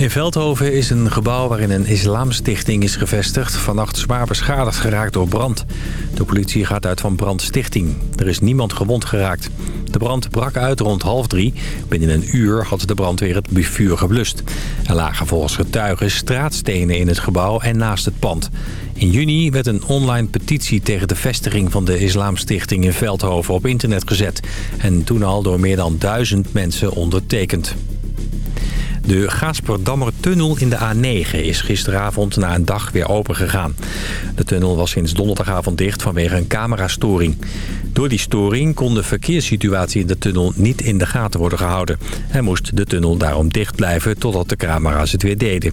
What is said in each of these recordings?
In Veldhoven is een gebouw waarin een islamstichting is gevestigd... vannacht zwaar beschadigd geraakt door brand. De politie gaat uit van brandstichting. Er is niemand gewond geraakt. De brand brak uit rond half drie. Binnen een uur had de brandweer het vuur geblust. Er lagen volgens getuigen straatstenen in het gebouw en naast het pand. In juni werd een online petitie tegen de vestiging van de Islamstichting in Veldhoven op internet gezet. En toen al door meer dan duizend mensen ondertekend. De Gaasperdammer-tunnel in de A9 is gisteravond na een dag weer opengegaan. De tunnel was sinds donderdagavond dicht vanwege een camerastoring. Door die storing kon de verkeerssituatie in de tunnel niet in de gaten worden gehouden. En moest de tunnel daarom dicht blijven totdat de camera's het weer deden.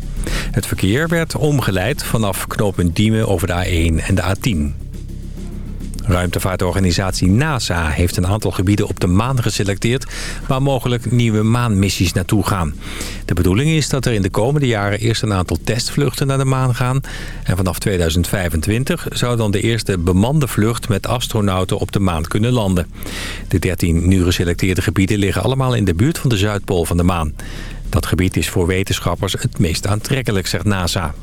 Het verkeer werd omgeleid vanaf knooppunt Diemen over de A1 en de A10. Ruimtevaartorganisatie NASA heeft een aantal gebieden op de maan geselecteerd... waar mogelijk nieuwe maanmissies naartoe gaan. De bedoeling is dat er in de komende jaren eerst een aantal testvluchten naar de maan gaan... en vanaf 2025 zou dan de eerste bemande vlucht met astronauten op de maan kunnen landen. De 13 nu geselecteerde gebieden liggen allemaal in de buurt van de Zuidpool van de maan. Dat gebied is voor wetenschappers het meest aantrekkelijk, zegt NASA.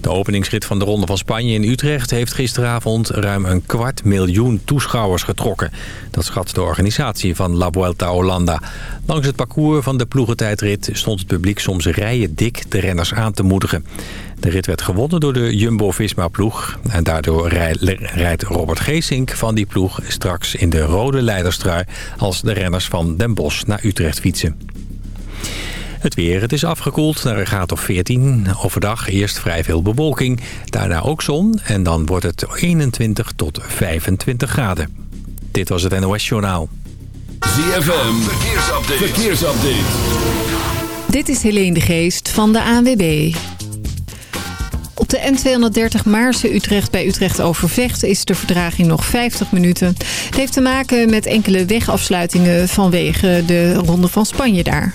De openingsrit van de Ronde van Spanje in Utrecht heeft gisteravond ruim een kwart miljoen toeschouwers getrokken. Dat schat de organisatie van La Vuelta Holanda. Langs het parcours van de ploegentijdrit stond het publiek soms rijen dik de renners aan te moedigen. De rit werd gewonnen door de Jumbo-Visma-ploeg. En daardoor rijdt Robert Geesink van die ploeg straks in de rode leiderstrui... als de renners van Den Bosch naar Utrecht fietsen. Het weer, het is afgekoeld naar een graad of 14. Overdag eerst vrij veel bewolking, daarna ook zon en dan wordt het 21 tot 25 graden. Dit was het NOS Journaal. ZFM, verkeersupdate. verkeersupdate. Dit is Helene de Geest van de ANWB. Op de N230 Maarse Utrecht bij Utrecht Overvecht is de verdraging nog 50 minuten. Het heeft te maken met enkele wegafsluitingen vanwege de Ronde van Spanje daar.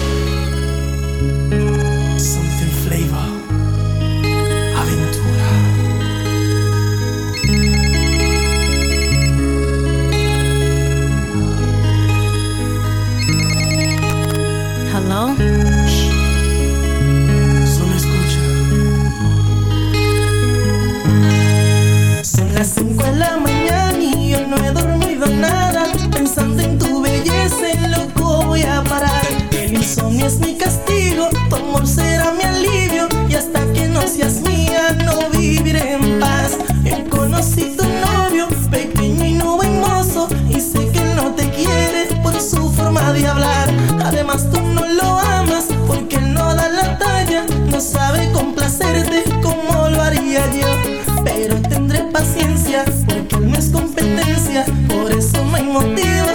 Solo escucha. Son las 5 de la mañana y yo no he dormido nada. Pensando en tu belleza, loco voy a parar. El insomnio es mi castigo, tu amor será mi alivio. Y hasta que no seas mía, no viviré en paz. Conocí tu novio, pequeño y no buen mozo. Y sé que no te quiere por su forma de hablar. Además, tú modelo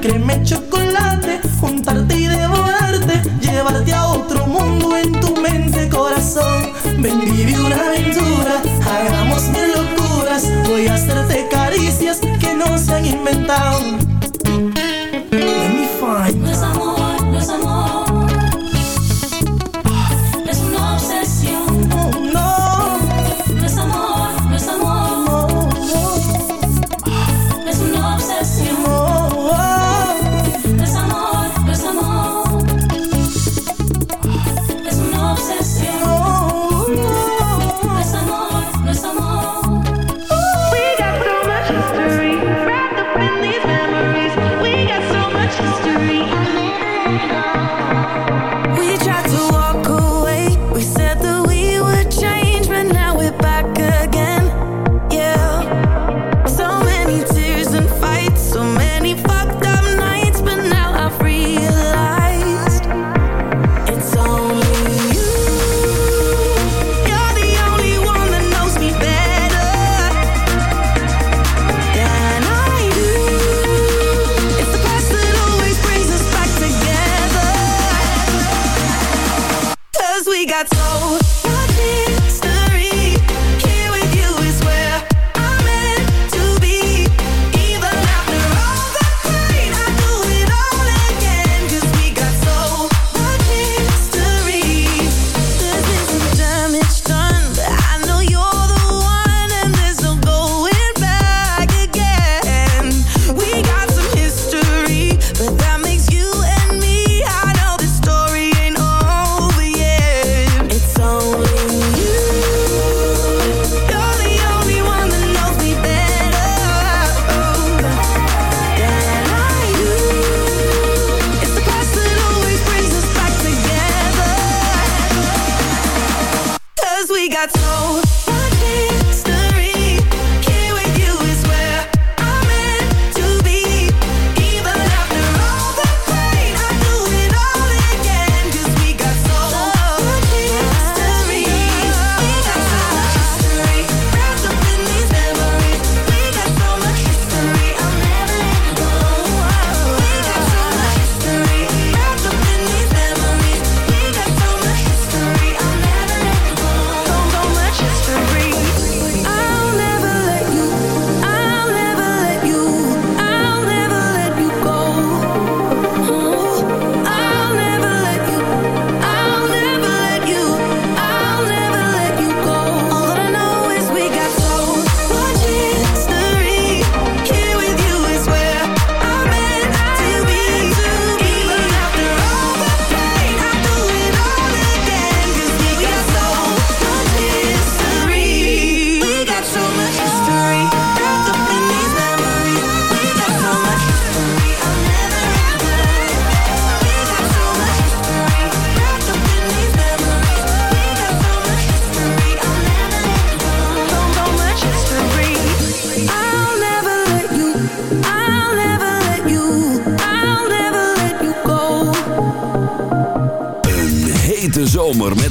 crema chocolate, juntarte y devorarte, llevarte a otro mundo en tu mente, corazón. Ven, vive una aventura, hagamos mil locuras, voy a hacerte caricias que no se han inventado.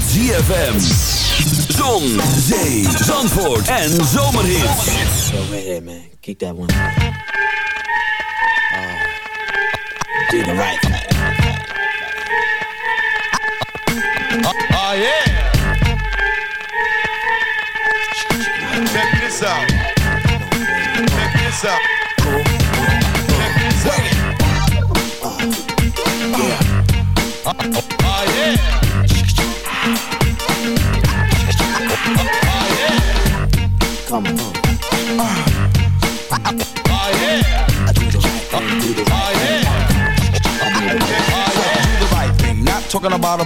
ZFM. Zon, zee, zandvoort en zomerhits. So right there, man. Kick that one. Oh. Do the right thing. Oh, oh, yeah. Check this out. Check this out. Check this out. Yeah. Oh, oh. thumb. I am. I. Not talking about a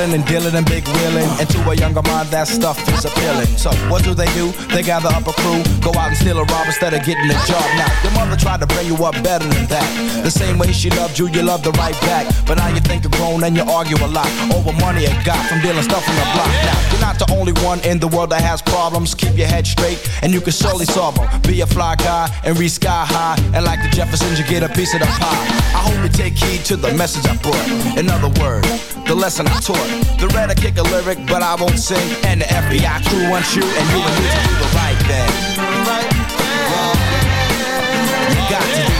And dealing and big wheeling. And to a younger mind, that stuff is appealing. So what do they do? They gather up a crew, go out and steal a rob instead of getting a job. Now, your mother tried to bring you up better than that. The same way she loved you, you loved her right back. But now you think you're grown and you argue a lot over money you got from dealing stuff on the block. Now, not the only one in the world that has problems. Keep your head straight and you can surely solve them. Be a fly guy and reach sky high. And like the Jeffersons, you get a piece of the pie. I hope you take heed to the message I brought. In other words, the lesson I taught. The red I kick a lyric, but I won't sing. And the FBI crew wants you, and you and me to do the right thing. You got to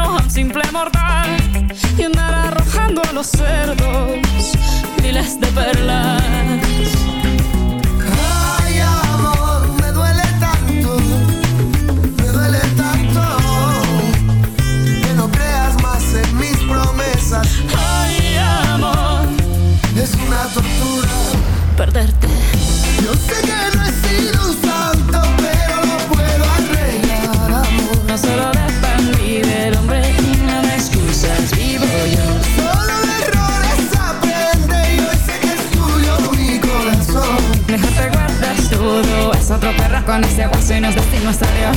a un simple mortal y andar arrojando a los cerdos miles de perlas. Ay, amor, me duele tanto, me duele tanto que no creas más en mis promesas. Ay, amor, es una tortura perderte. Yo sé que no he sido otro perro con ese hueso y nos destino hasta Dios.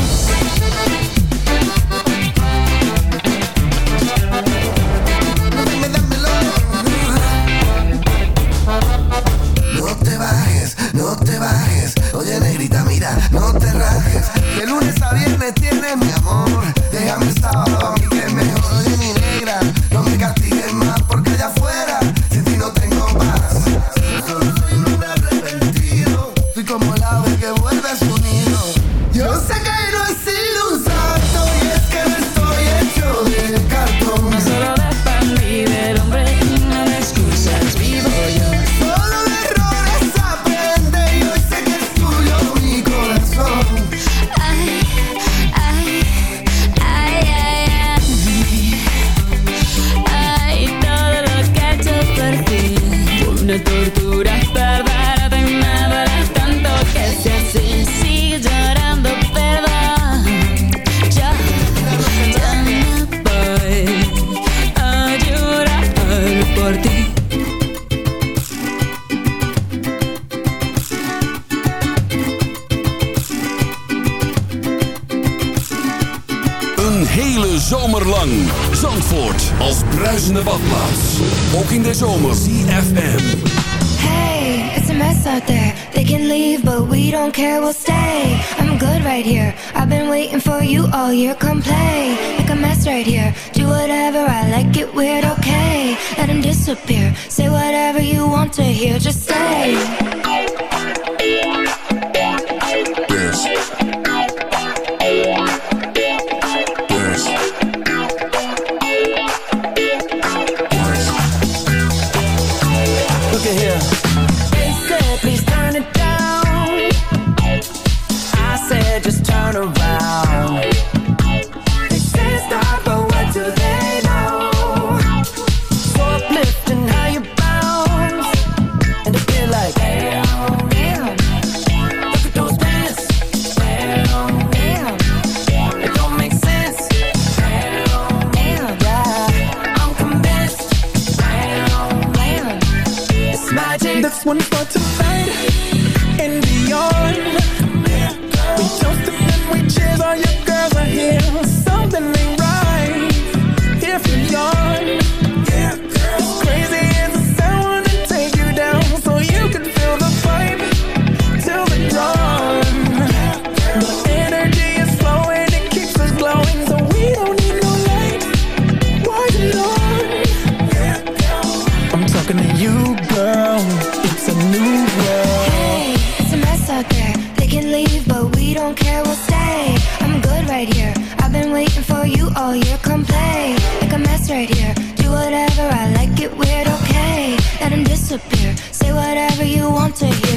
No te bajes, no te bajes, oye negrita mira, no te rajes, de lunes a viernes tienes hele zomer lang. Zandvoort als bruisende badplaats. Ook in de zomer. CFM. Hey, it's a mess out there. They can leave, but we don't care, we'll stay. I'm good right here. I've been waiting for you all year. Come play. Make a mess right here. Do whatever I like, it weird, okay. Let him disappear. Say whatever you want to hear, just stay. play like a mess right here. Do whatever I like, it weird, okay? Let him disappear. Say whatever you want to hear.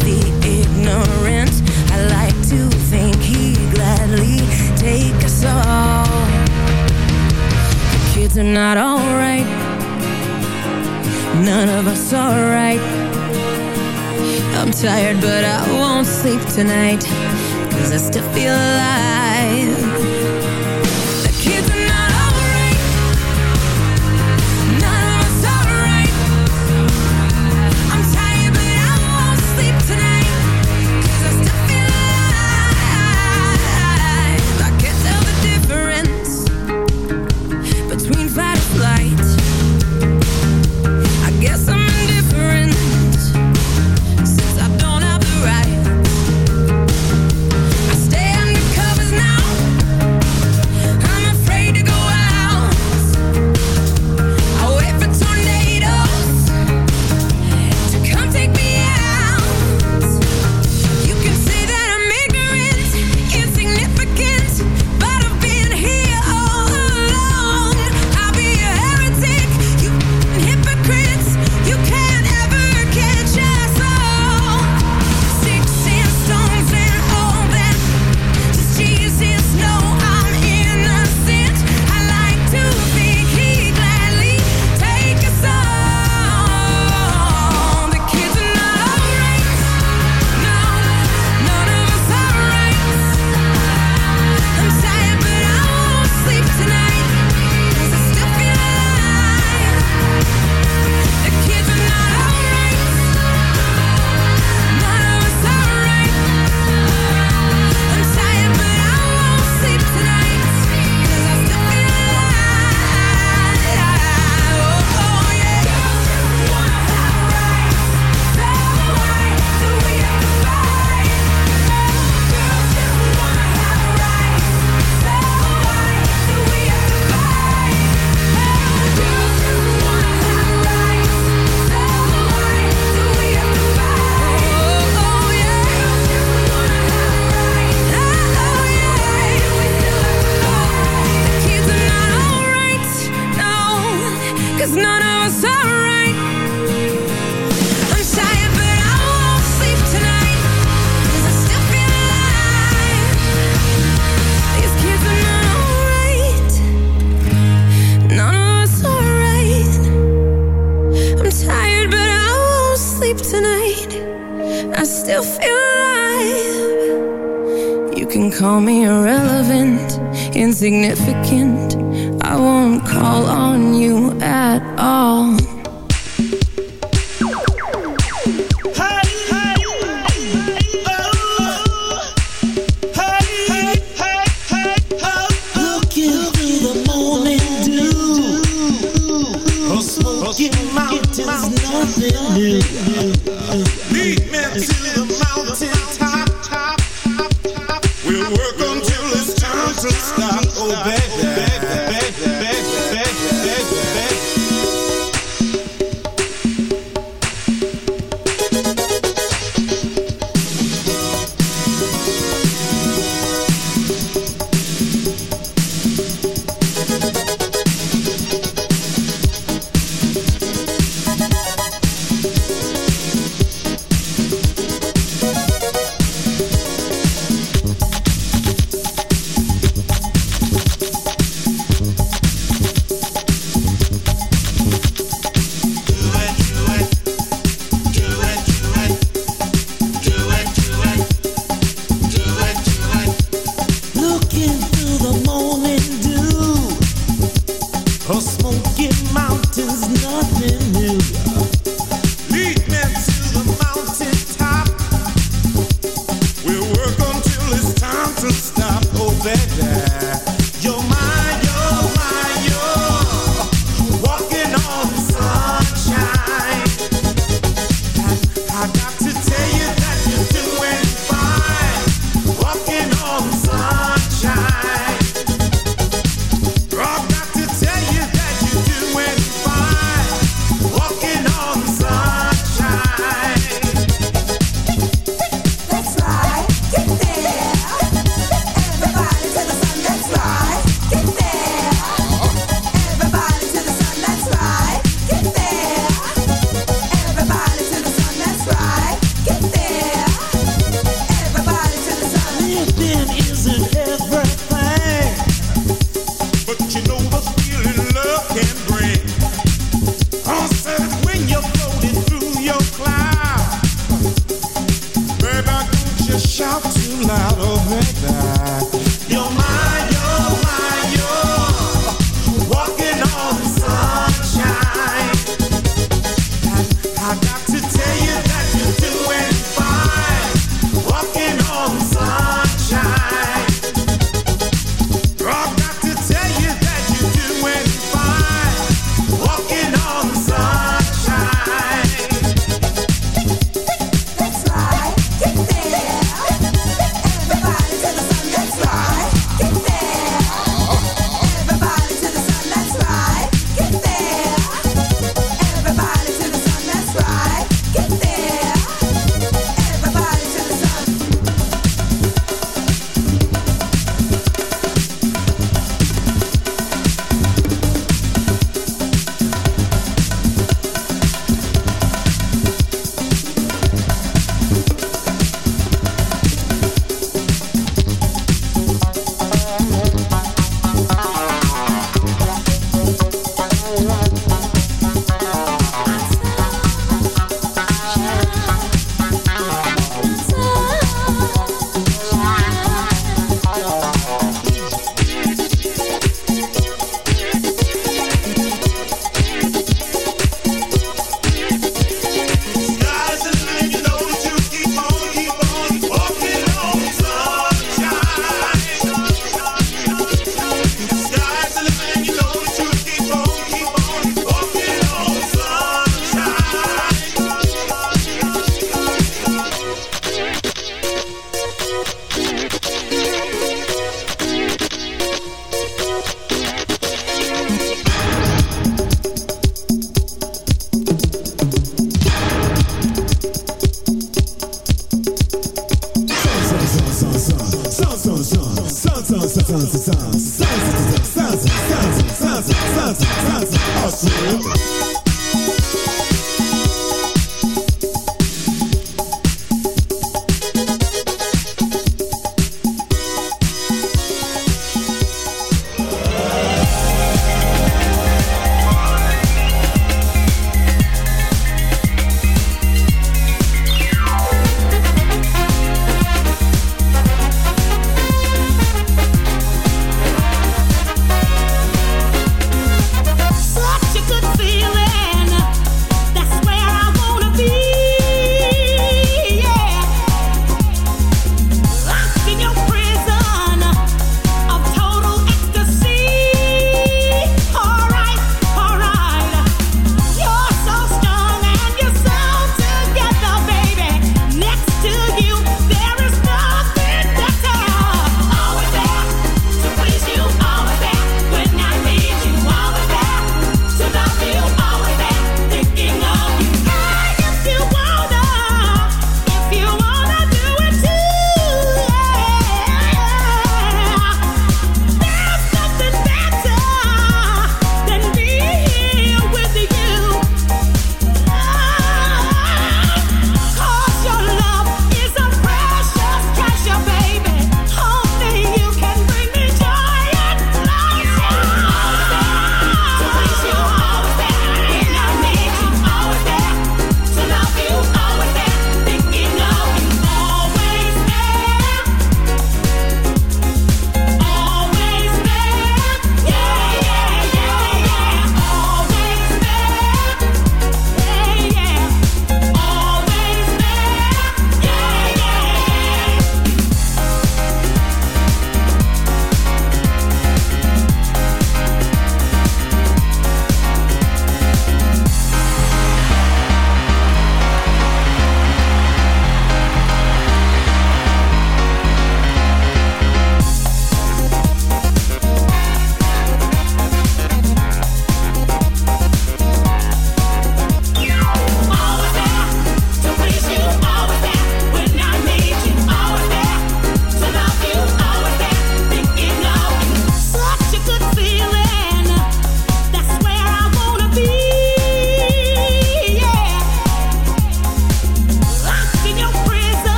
the ignorance. I like to think he gladly take us all. Kids are not alright. None of us alright. I'm tired, but I won't sleep tonight. Cause I still feel alive.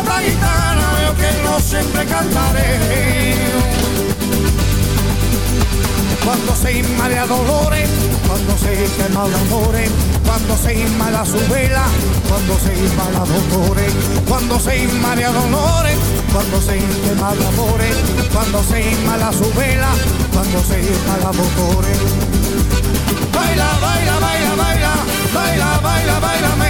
nota gitana, io che no sempre cantare. Quando sei in mare a dolore, quando sei fermato d'amore, quando su vela, quando sei in mare a dolore, quando sei in mare a dolore, quando sei in mare su vela, quando sei in mare a. Baila, baila, baila, baila, baila, baila, baila, baila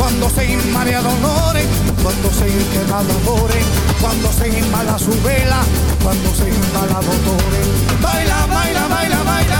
cuando se inmala dolores, cuando se quema de amores, cuando se inmala su vela, cuando se inmala dolores. Baila, baila, baila, baila, baila,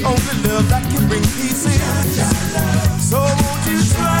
the only love that can bring peace in. So won't you try?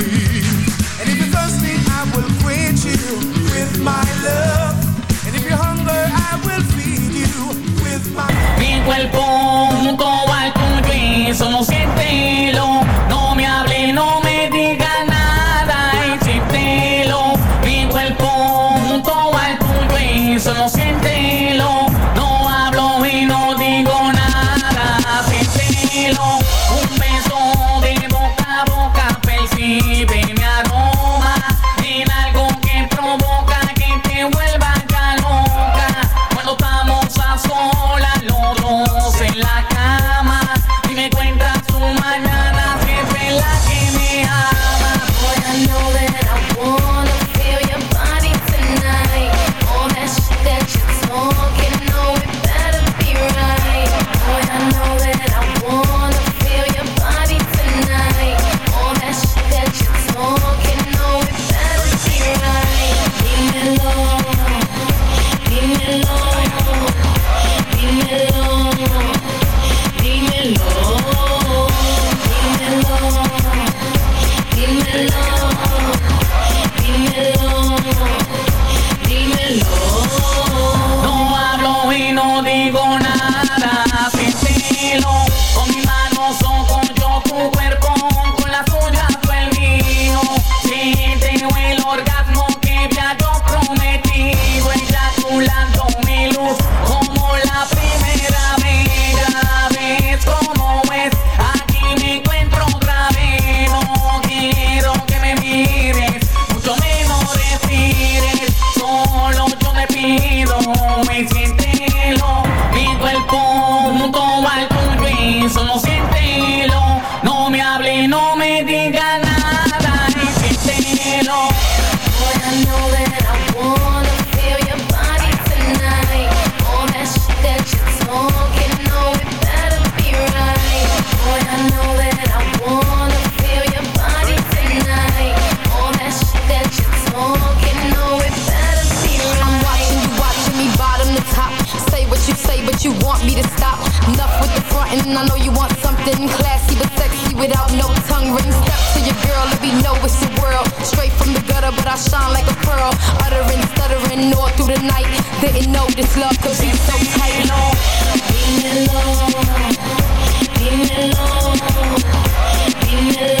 Sitting classy but sexy without no tongue ring. Step to your girl, let me know it's your world. Straight from the gutter, but I shine like a pearl. Uttering, stuttering, all through the night. Didn't know this love could be so tight. Leave me alone. Leave me alone. Leave me alone.